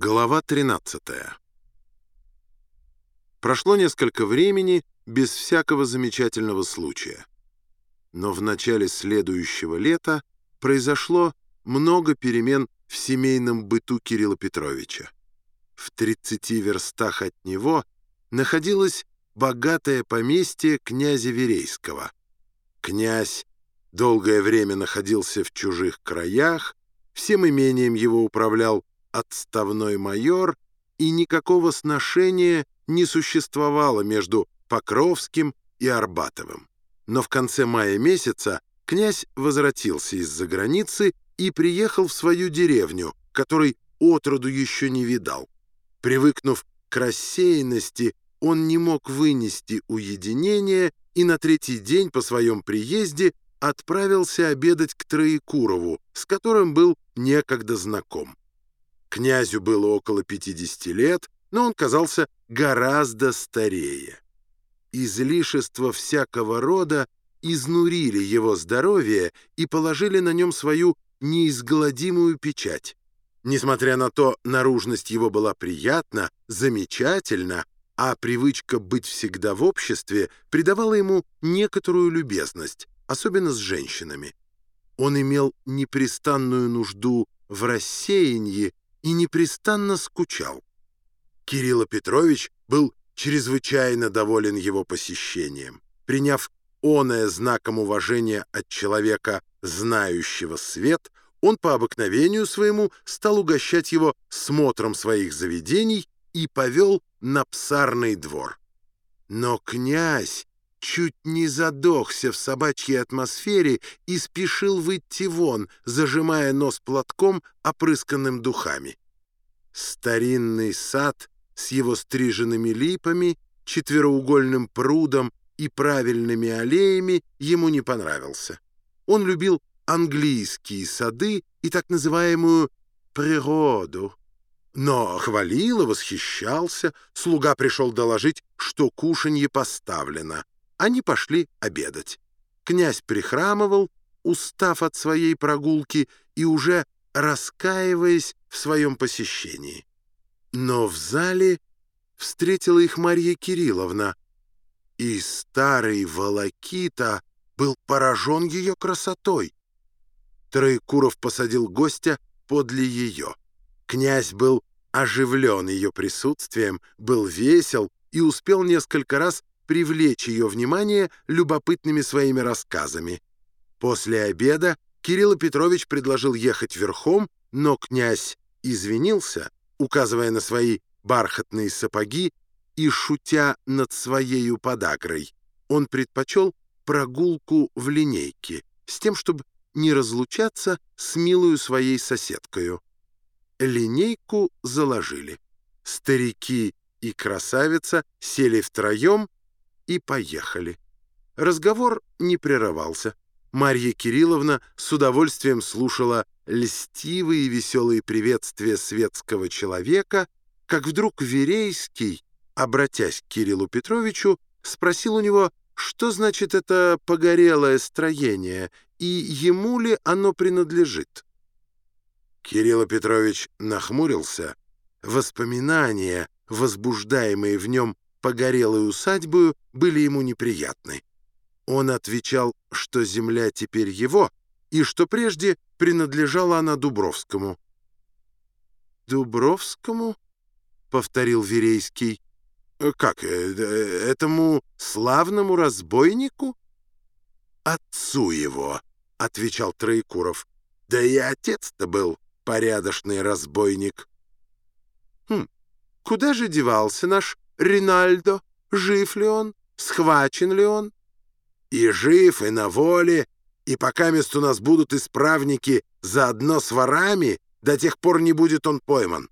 Глава 13 Прошло несколько времени без всякого замечательного случая. Но в начале следующего лета произошло много перемен в семейном быту Кирилла Петровича. В 30 верстах от него находилось богатое поместье князя Верейского. Князь долгое время находился в чужих краях, всем имением его управлял отставной майор, и никакого сношения не существовало между Покровским и Арбатовым. Но в конце мая месяца князь возвратился из-за границы и приехал в свою деревню, которой отроду еще не видал. Привыкнув к рассеянности, он не мог вынести уединения и на третий день по своем приезде отправился обедать к Троекурову, с которым был некогда знаком. Князю было около 50 лет, но он казался гораздо старее. Излишества всякого рода изнурили его здоровье и положили на нем свою неизгладимую печать. Несмотря на то, наружность его была приятна, замечательна, а привычка быть всегда в обществе придавала ему некоторую любезность, особенно с женщинами. Он имел непрестанную нужду в рассеянии и непрестанно скучал. Кирилл Петрович был чрезвычайно доволен его посещением. Приняв оное знаком уважения от человека, знающего свет, он по обыкновению своему стал угощать его смотром своих заведений и повел на псарный двор. Но князь чуть не задохся в собачьей атмосфере и спешил выйти вон, зажимая нос платком, опрысканным духами. Старинный сад с его стриженными липами, четвероугольным прудом и правильными аллеями ему не понравился. Он любил английские сады и так называемую природу. Но хвалил и восхищался, слуга пришел доложить, что кушанье поставлено. Они пошли обедать. Князь прихрамывал, устав от своей прогулки и уже раскаиваясь в своем посещении. Но в зале встретила их Марья Кирилловна, и старый Волокита был поражен ее красотой. Троекуров посадил гостя подле ее. Князь был оживлен ее присутствием, был весел и успел несколько раз привлечь ее внимание любопытными своими рассказами. После обеда Кирилл Петрович предложил ехать верхом, но князь извинился, указывая на свои бархатные сапоги и шутя над своею подагрой. Он предпочел прогулку в линейке, с тем, чтобы не разлучаться с милую своей соседкою. Линейку заложили. Старики и красавица сели втроем и поехали. Разговор не прерывался. Марья Кирилловна с удовольствием слушала льстивые и веселые приветствия светского человека, как вдруг Верейский, обратясь к Кириллу Петровичу, спросил у него, что значит это погорелое строение и ему ли оно принадлежит. Кирилл Петрович нахмурился. Воспоминания, возбуждаемые в нем погорелой усадьбою были ему неприятны. Он отвечал, что земля теперь его, и что прежде принадлежала она Дубровскому. «Дубровскому?» — повторил Верейский. «Как, э, этому славному разбойнику?» «Отцу его», — отвечал Троекуров. «Да и отец-то был порядочный разбойник». «Хм, куда же девался наш Ринальдо? Жив ли он? Схвачен ли он? И жив, и на воле, и пока мест у нас будут исправники заодно с ворами, до тех пор не будет он пойман.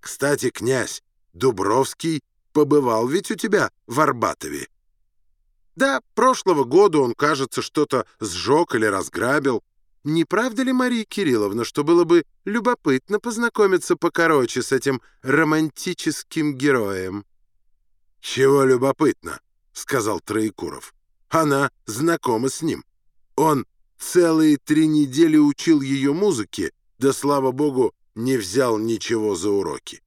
Кстати, князь, Дубровский побывал ведь у тебя в Арбатове. Да, прошлого года он, кажется, что-то сжег или разграбил. Не правда ли, Мария Кирилловна, что было бы любопытно познакомиться покороче с этим романтическим героем? «Чего любопытно?» — сказал Троекуров. «Она знакома с ним. Он целые три недели учил ее музыке, да, слава богу, не взял ничего за уроки.